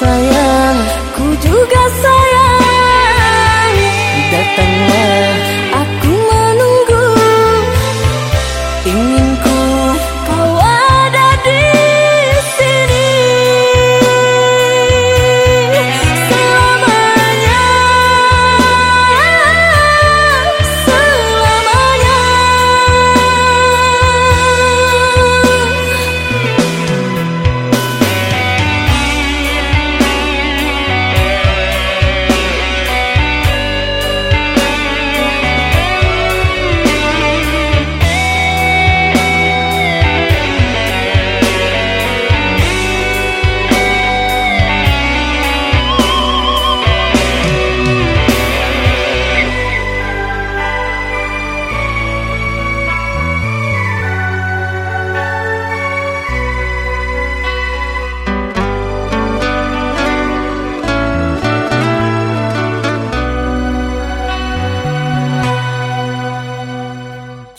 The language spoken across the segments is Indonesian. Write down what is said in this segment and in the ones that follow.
sayang Ku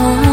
more.